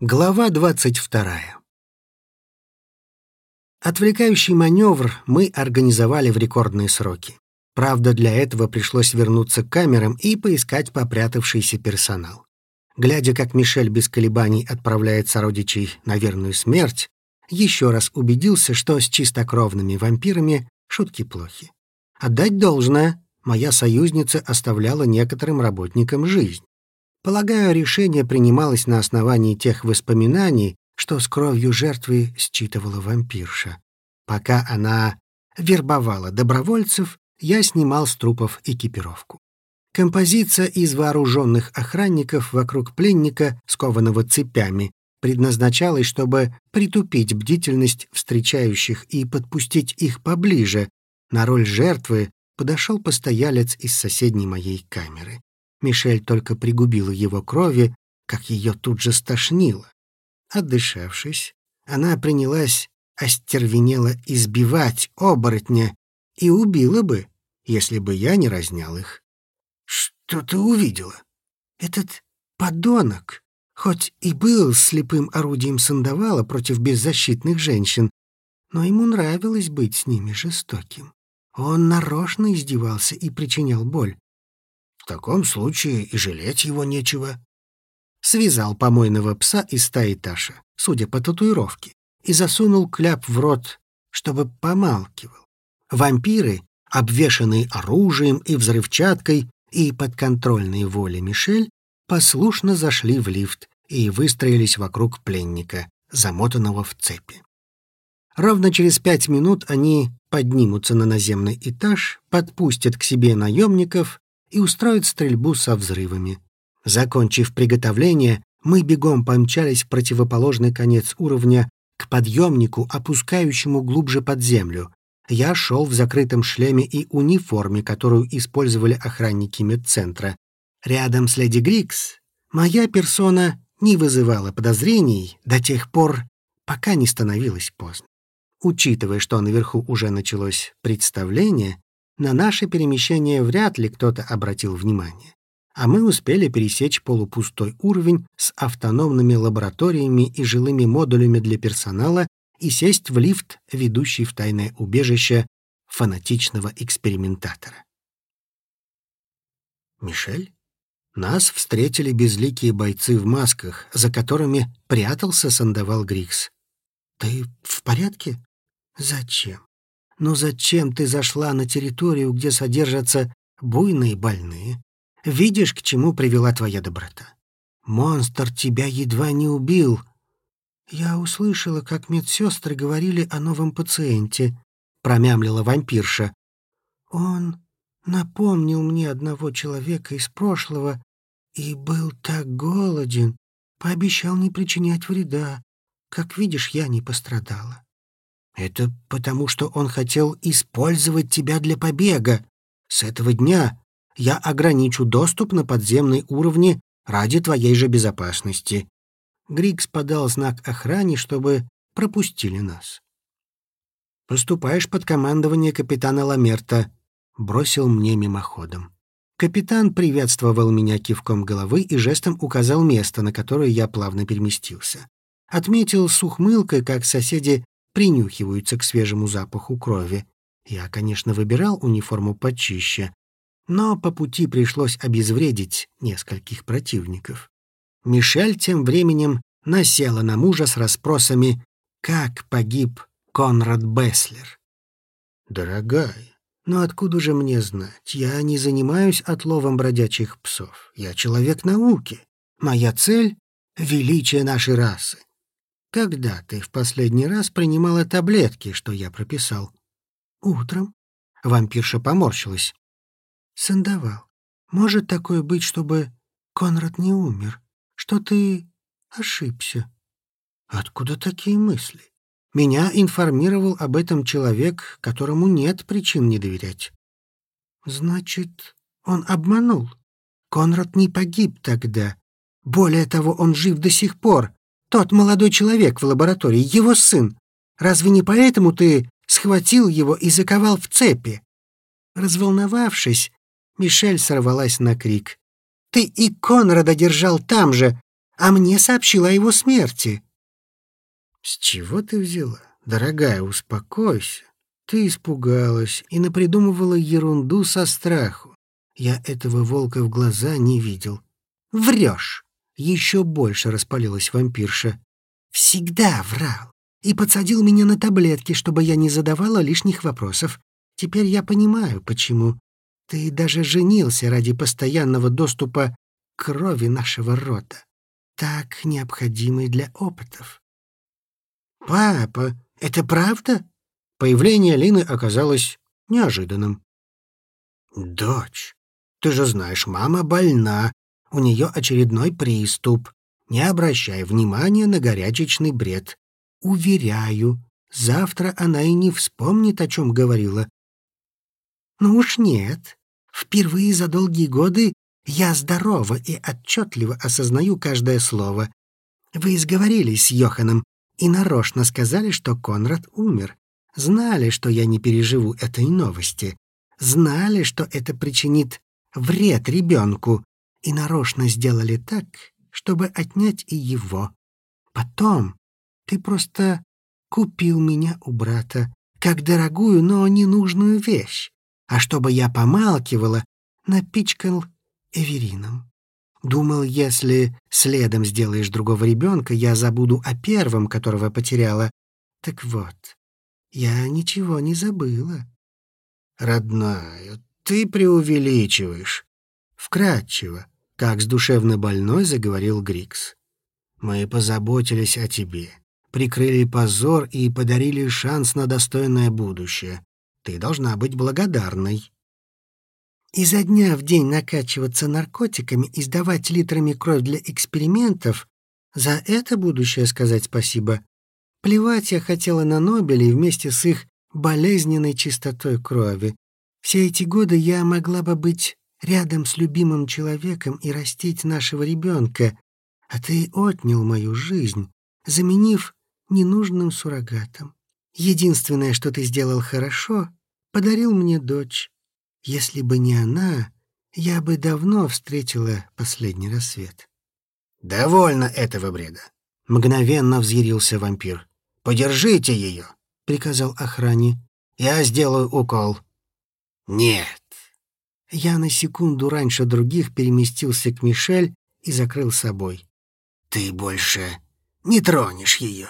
Глава 22. Отвлекающий маневр мы организовали в рекордные сроки. Правда, для этого пришлось вернуться к камерам и поискать попрятавшийся персонал. Глядя, как Мишель без колебаний отправляет сородичей на верную смерть, еще раз убедился, что с чистокровными вампирами шутки плохи. Отдать должное, моя союзница оставляла некоторым работникам жизнь. Полагаю, решение принималось на основании тех воспоминаний, что с кровью жертвы считывала вампирша. Пока она вербовала добровольцев, я снимал с трупов экипировку. Композиция из вооруженных охранников вокруг пленника, скованного цепями, предназначалась, чтобы притупить бдительность встречающих и подпустить их поближе. На роль жертвы подошел постоялец из соседней моей камеры. Мишель только пригубила его крови, как ее тут же стошнило. Отдышавшись, она принялась остервенело избивать оборотня и убила бы, если бы я не разнял их. «Что ты увидела?» «Этот подонок, хоть и был слепым орудием сандавала против беззащитных женщин, но ему нравилось быть с ними жестоким. Он нарочно издевался и причинял боль таком случае и жалеть его нечего. Связал помойного пса из стаи Таша, судя по татуировке, и засунул кляп в рот, чтобы помалкивал. Вампиры, обвешанные оружием и взрывчаткой и подконтрольной воле Мишель, послушно зашли в лифт и выстроились вокруг пленника, замотанного в цепи. Ровно через пять минут они поднимутся на наземный этаж, подпустят к себе наемников и устроит стрельбу со взрывами. Закончив приготовление, мы бегом помчались в противоположный конец уровня к подъемнику, опускающему глубже под землю. Я шел в закрытом шлеме и униформе, которую использовали охранники медцентра. Рядом с леди Грикс моя персона не вызывала подозрений до тех пор, пока не становилось поздно. Учитывая, что наверху уже началось представление, на наше перемещение вряд ли кто-то обратил внимание. А мы успели пересечь полупустой уровень с автономными лабораториями и жилыми модулями для персонала и сесть в лифт, ведущий в тайное убежище фанатичного экспериментатора. «Мишель?» Нас встретили безликие бойцы в масках, за которыми прятался Сандавал Грикс. «Ты в порядке?» «Зачем?» Но зачем ты зашла на территорию, где содержатся буйные больные? Видишь, к чему привела твоя доброта? Монстр тебя едва не убил. Я услышала, как медсестры говорили о новом пациенте, промямлила вампирша. Он напомнил мне одного человека из прошлого и был так голоден, пообещал не причинять вреда. Как видишь, я не пострадала. Это потому, что он хотел использовать тебя для побега. С этого дня я ограничу доступ на подземные уровни ради твоей же безопасности. Грикс подал знак охране, чтобы пропустили нас. «Поступаешь под командование капитана Ламерта», — бросил мне мимоходом. Капитан приветствовал меня кивком головы и жестом указал место, на которое я плавно переместился. Отметил с ухмылкой, как соседи принюхиваются к свежему запаху крови. Я, конечно, выбирал униформу почище, но по пути пришлось обезвредить нескольких противников. Мишель тем временем насела на мужа с расспросами «Как погиб Конрад Беслер?» «Дорогая, но откуда же мне знать? Я не занимаюсь отловом бродячих псов. Я человек науки. Моя цель — величие нашей расы. Когда ты в последний раз принимала таблетки, что я прописал? Утром. Вампирша поморщилась. Сандавал. Может такое быть, чтобы Конрад не умер? Что ты ошибся? Откуда такие мысли? Меня информировал об этом человек, которому нет причин не доверять. Значит, он обманул. Конрад не погиб тогда. Более того, он жив до сих пор. Тот молодой человек в лаборатории, его сын. Разве не поэтому ты схватил его и заковал в цепи?» Разволновавшись, Мишель сорвалась на крик. «Ты и Конрада держал там же, а мне сообщила о его смерти». «С чего ты взяла? Дорогая, успокойся. Ты испугалась и напридумывала ерунду со страху. Я этого волка в глаза не видел». «Врешь!» — еще больше распалилась вампирша. «Всегда врал и подсадил меня на таблетки, чтобы я не задавала лишних вопросов. Теперь я понимаю, почему. Ты даже женился ради постоянного доступа к крови нашего рода, так необходимой для опытов. «Папа, это правда?» Появление Лины оказалось неожиданным. «Дочь, ты же знаешь, мама больна, у нее очередной приступ. Не обращай внимания на горячечный бред. Уверяю, завтра она и не вспомнит, о чем говорила. Ну уж нет. Впервые за долгие годы я здорова и отчетливо осознаю каждое слово. Вы сговорились с Йоханом и нарочно сказали, что Конрад умер. Знали, что я не переживу этой новости. Знали, что это причинит вред ребенку, и нарочно сделали так, чтобы отнять и его. Потом ты просто купил меня у брата, как дорогую, но ненужную вещь. А чтобы я помалкивала, напичкал Эверином. Думал, если следом сделаешь другого ребенка, я забуду о первом, которого потеряла. Так вот, я ничего не забыла. Родная, ты преувеличиваешь. Вкратчиво, как с душевно больной заговорил Грикс. Мы позаботились о тебе прикрыли позор и подарили шанс на достойное будущее. Ты должна быть благодарной. Изо дня в день накачиваться наркотиками и сдавать литрами кровь для экспериментов — за это будущее сказать спасибо. Плевать я хотела на Нобелей вместе с их болезненной чистотой крови. Все эти годы я могла бы быть рядом с любимым человеком и растить нашего ребенка, а ты отнял мою жизнь, заменив ненужным суррогатом. Единственное, что ты сделал хорошо, подарил мне дочь. Если бы не она, я бы давно встретила последний рассвет. «Довольно этого бреда!» — мгновенно взъярился вампир. «Подержите ее!» — приказал охране. «Я сделаю укол». «Нет!» Я на секунду раньше других переместился к Мишель и закрыл собой. «Ты больше не тронешь ее!»